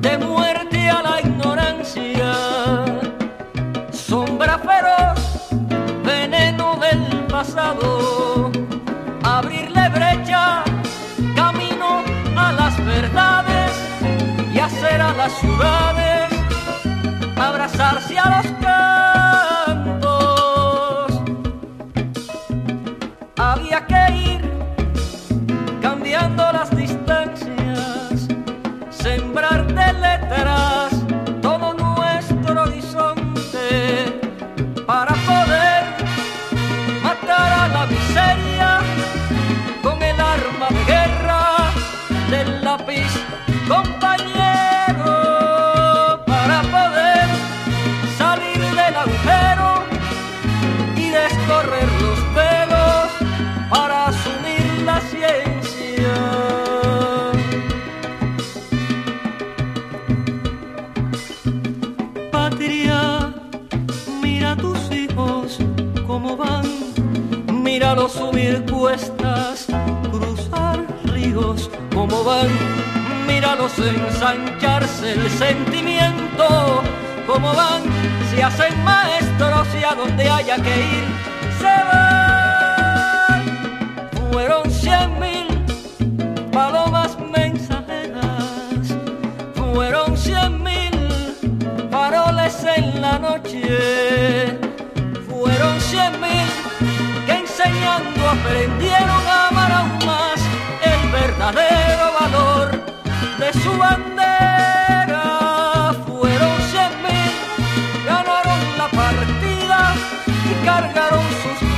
de muerte a la ignorancia, sombra feroz, veneno del pasado, abrirle brecha, camino a las verdades y hacer a las ciudades, abrazarse a los cantos. Había que la miseria con el arma de guerra del lápiz compañero para poder salir del agujero y descorrer los pelos para asumir la ciencia. Patria, mira tus hijos cómo van, míralos subir cuestas, cruzar ríos cómo van, míralos ensancharse el sentimiento, cómo van, se hacen maestros y a donde haya que ir, se van. Fueron cien mil palomas mensajeras, fueron cien mil faroles en la noche, cuando aprendieron a amar aún más el verdadero valor de su bandera. Fueron cien mil, ganaron la partida y cargaron sus